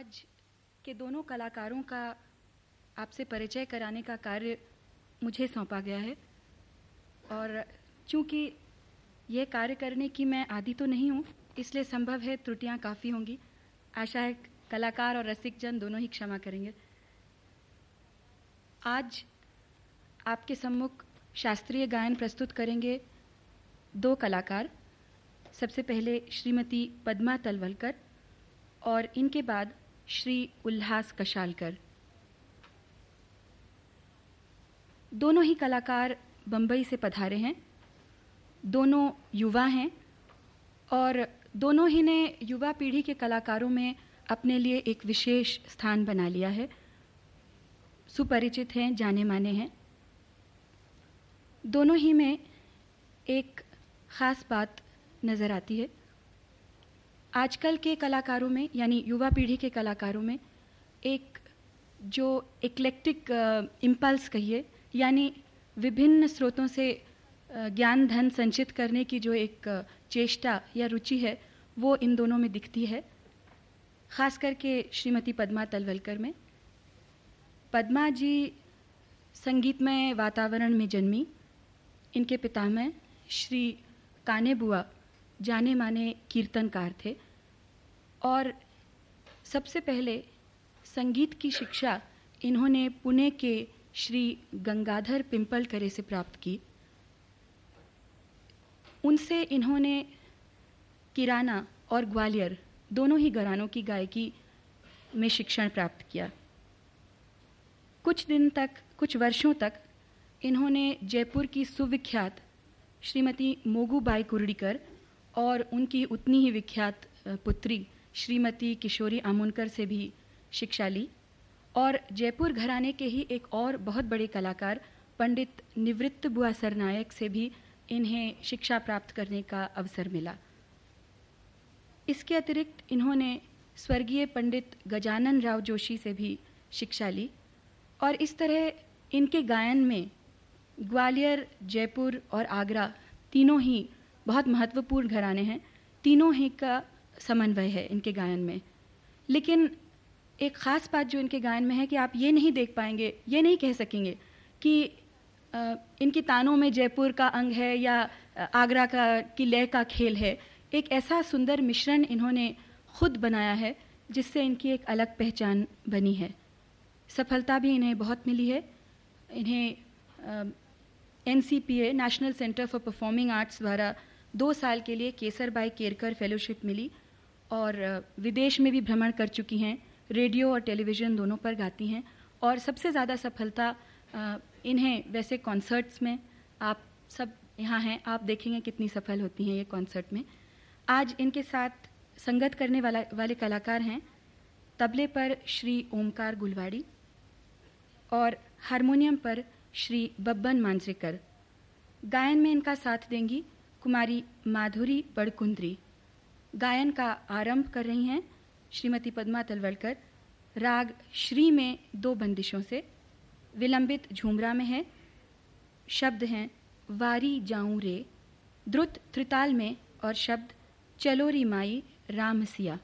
आज के दोनों कलाकारों का आपसे परिचय कराने का कार्य मुझे सौंपा गया है। और चूँकि यह कार्य करने की मैं आदि तो नहीं हूँ, इसलिए संभव है त्रुटियाँ काफ़ी होंगी। आशा है कलाकार और रसिक जन दोनों ही क्षमा करेंगे। आज आपके सम्मुख शास्त्रीय गायन प्रस्तुत करेंगे दो कलाकार। सबसे पहले श्रीमती पद्मा तलवलकर और इनके बाद श्री उल्लास कशालकर। दोनों ही कलाकार बम्बई से पधारे हैं। दोनों युवा हैं और दोनों ही ने युवा पीढ़ी के कलाकारों में अपने लिए एक विशेष स्थान बना लिया है। सुपरिचित हैं जाने माने हैं। दोनों ही में एक ख़ास बात नज़र आती है। आजकल के कलाकारों में, यानी युवा पीढ़ी के कलाकारों में, एक जो इक्लेक्टिक इम्पल्स कहिए, यानी विभिन्न स्रोतों से ज्ञान धन संचित करने की जो एक चेष्टा या रुचि है, वो इन दोनों में दिखती है। खास करके श्रीमती पद्मा तलवलकर में। पद्मा जी संगीतमय वातावरण में जन्मी। इनके पिता में श्री काने बुआ जाने माने कीर्तनकार थे। और सबसे पहले संगीत की शिक्षा इन्होंने पुणे के श्री गंगाधर पिंपल करे से प्राप्त की। उनसे इन्होंने किराना और ग्वालियर दोनों ही घरानों की गायकी में शिक्षण प्राप्त किया। कुछ दिन तक, कुछ वर्षों तक इन्होंने जयपुर की सुविख्यात श्रीमती मोगूबाई कुर्डीकर और उनकी उतनी ही विख्यात पुत्री श्रीमती किशोरी आमुनकर से भी शिक्षा ली और जयपुर घराने के ही एक और बहुत बड़े कलाकार, पंडित निवृत्त बुआ सरनायक से भी इन्हें शिक्षा प्राप्त करने का अवसर मिला। इसके अतिरिक्त इन्होंने स्वर्गीय पंडित गजानन राव जोशी से भी शिक्षा ली और इस तरह इनके गायन में ग्वालियर, जयपुर और आगरा तीनों ही बहुत महत्वपूर्ण घराने हैं। तीनों ही का समन्वय है इनके गायन में। लेकिन एक ख़ास बात जो इनके गायन में है कि आप ये नहीं देख पाएँगे, ये नहीं कह सकेंगे कि इनकी तानों में जयपुर का अंग है या आगरा का, की लय का खेल है। एक ऐसा सुंदर मिश्रण इन्होंने खुद बनाया है, जिससे इनकी एक अलग पहचान बनी है। सफलता भी इन्हें बहुत मिली है। इन्हें a national centre for performing arts द्वारा दो साल के लिए केसर बाई केरकर फेलोशिप मिली और विदेश में भी भ्रमण कर चुकी हैं। रेडियो और टेलीविज़न दोनों पर गाती हैं और सबसे ज़्यादा सफलता इन्हें वैसे कॉन्सर्ट्स में, आप सब यहाँ हैं, आप देखेंगे कितनी सफल होती हैं ये कॉन्सर्ट में। आज इनके साथ संगत करने वाला, वाले कलाकार हैं तबले पर श्री ओमकार गुलवाड़ी और हारमोनियम पर श्री बब्बन मांजरेकर। गायन में इनका साथ देंगी कुमारी माधुरी बड़कुंद्री। गायन का आरंभ कर रही हैं श्रीमती पद्मा तलवलकर। राग श्री में दो बंदिशों से। विलंबित झूमरा में है। शब्द हैं वारी जाऊँ रे। द्रुत त्रिताल में और शब्द चलोरी माई Ramsiya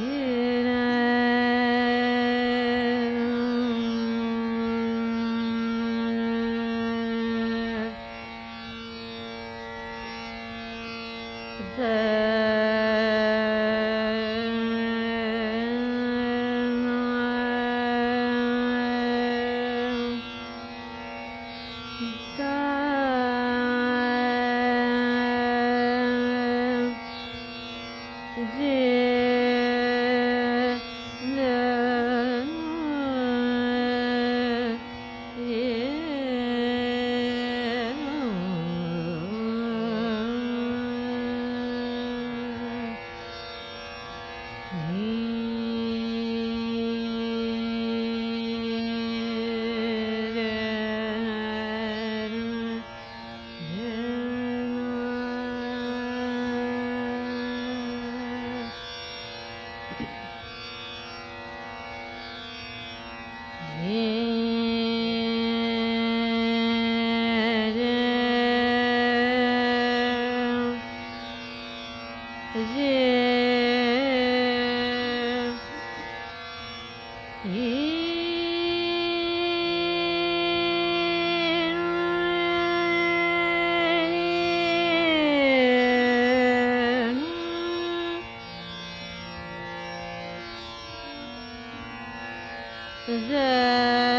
Yeah. the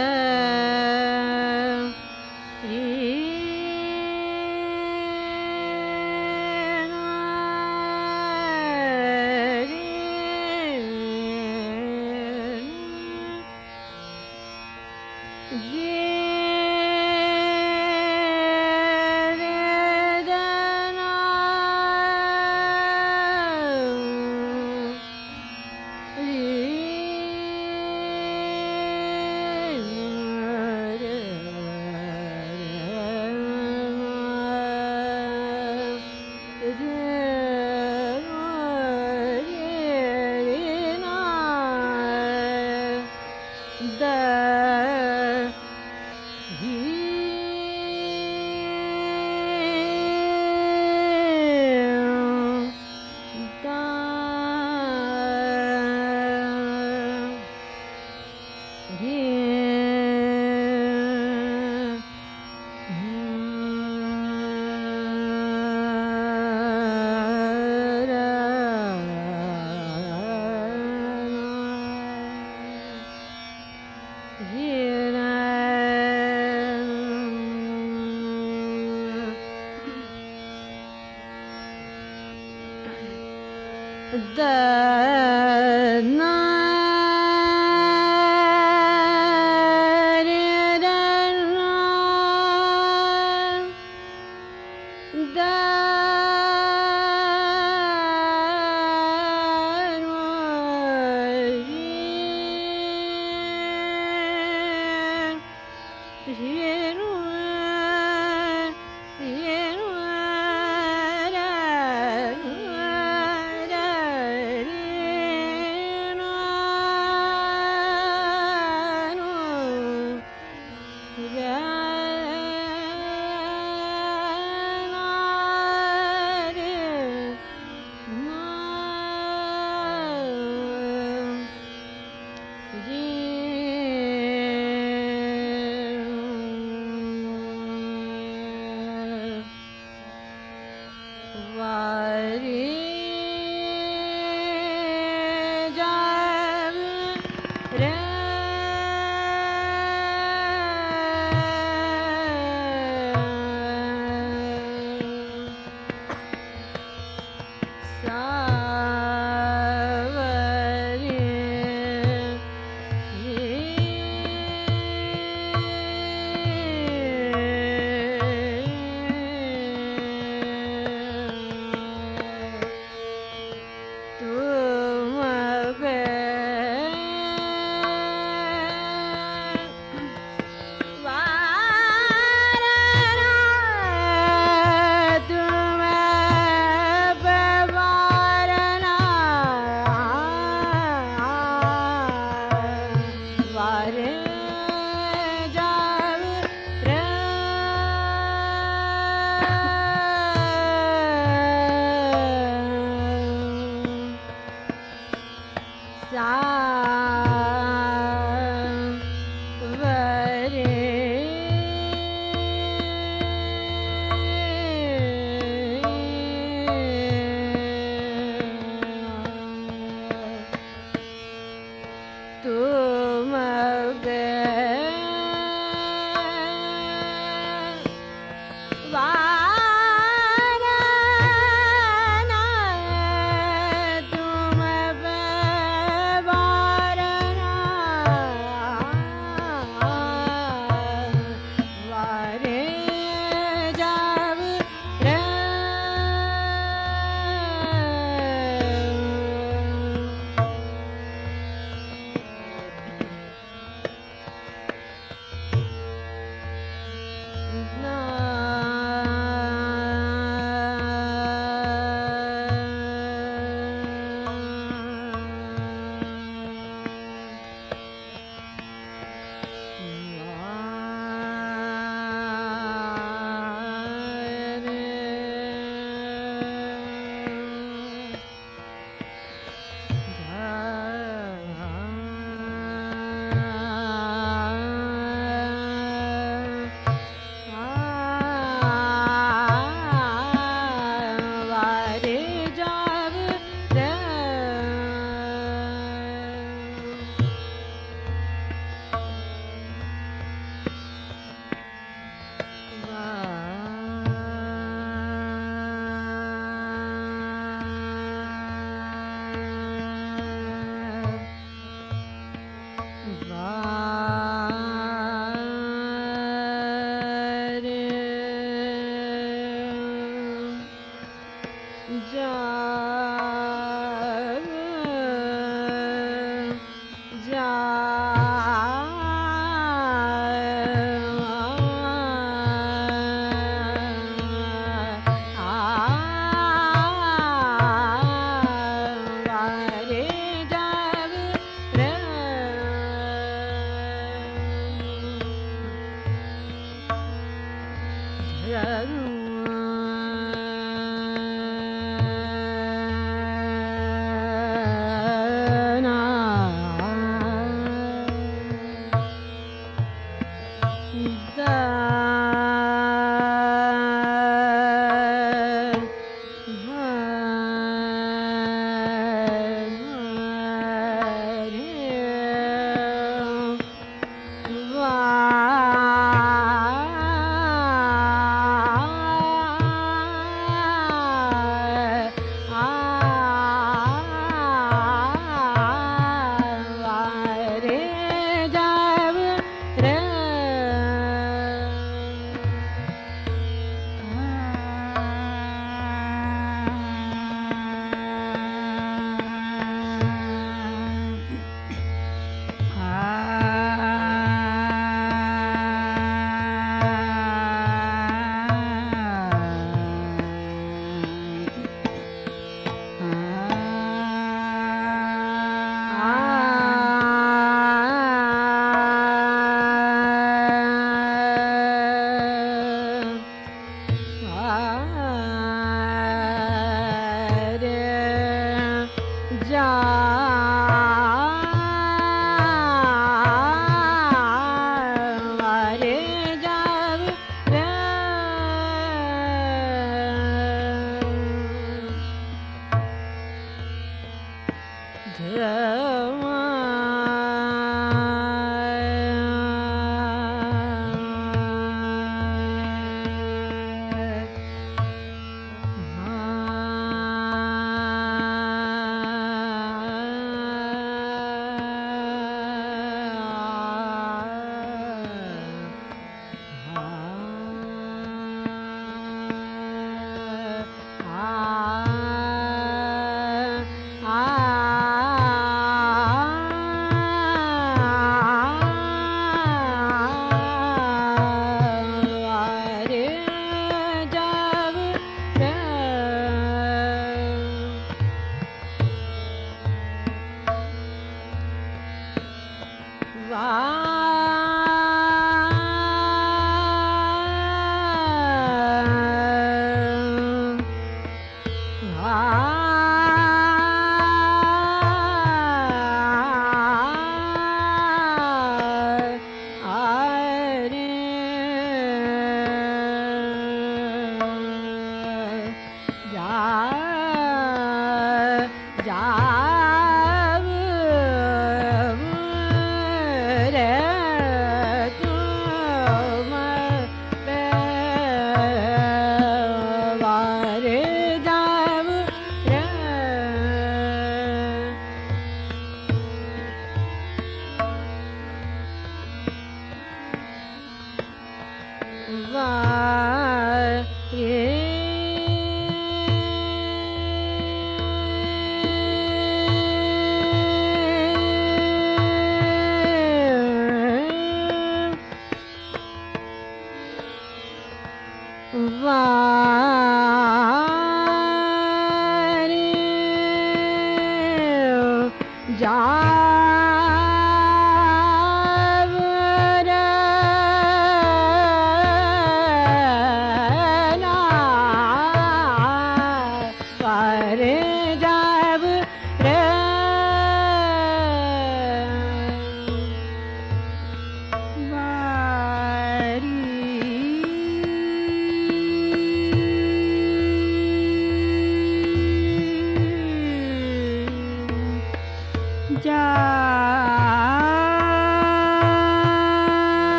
the night.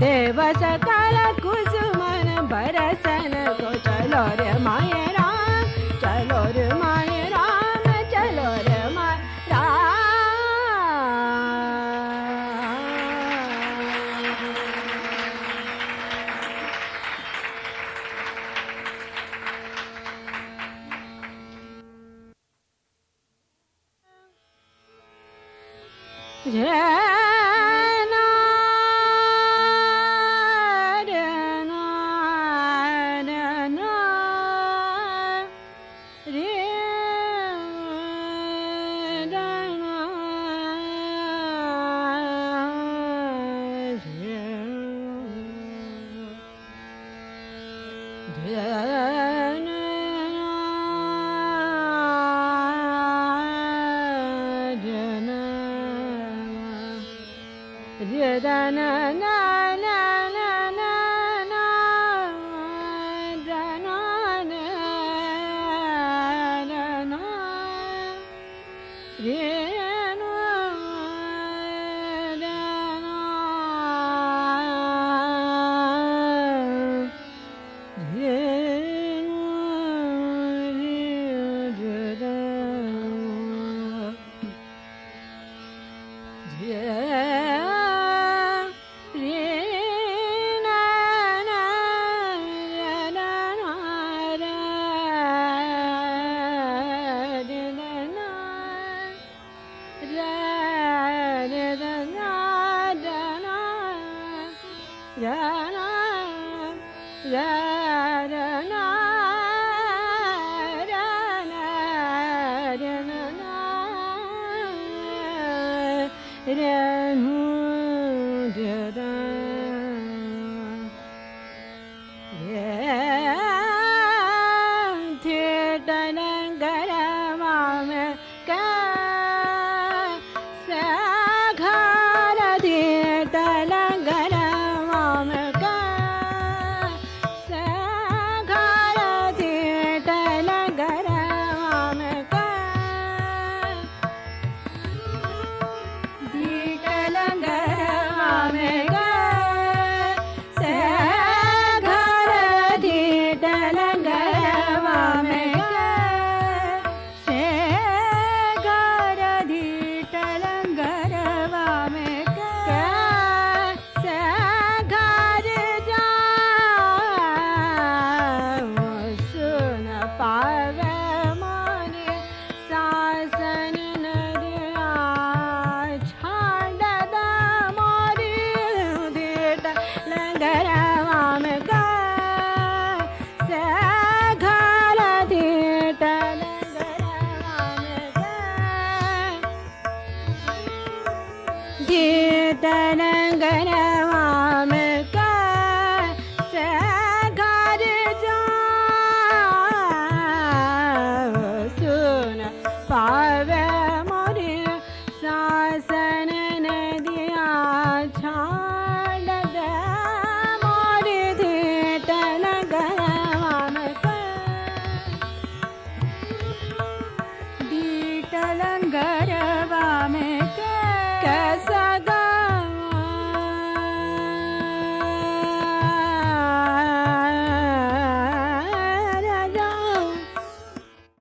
देव सकल कुसुमन बरसन रे माये